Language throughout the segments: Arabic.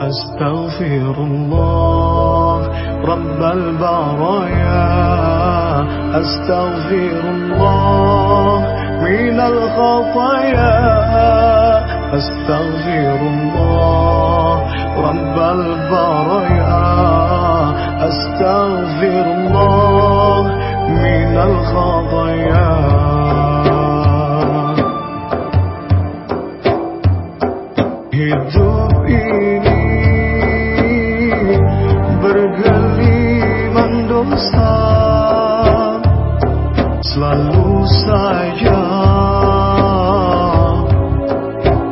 أستغفر الله رب البرايا. أستغفر الله من الخطايا. أستغفر الله رب البرايا. أستغفر الله من الخطايا. Hidup ini Selalu saja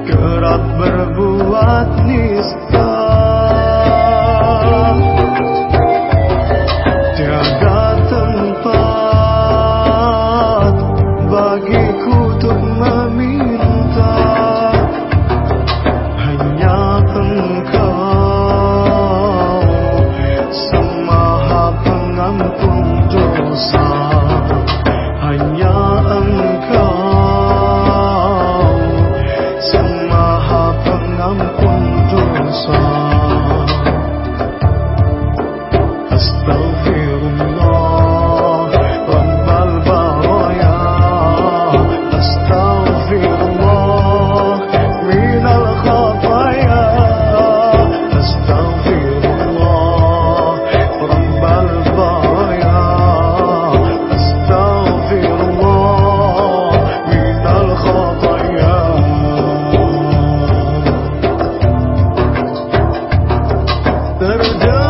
Kerap berbuat nista The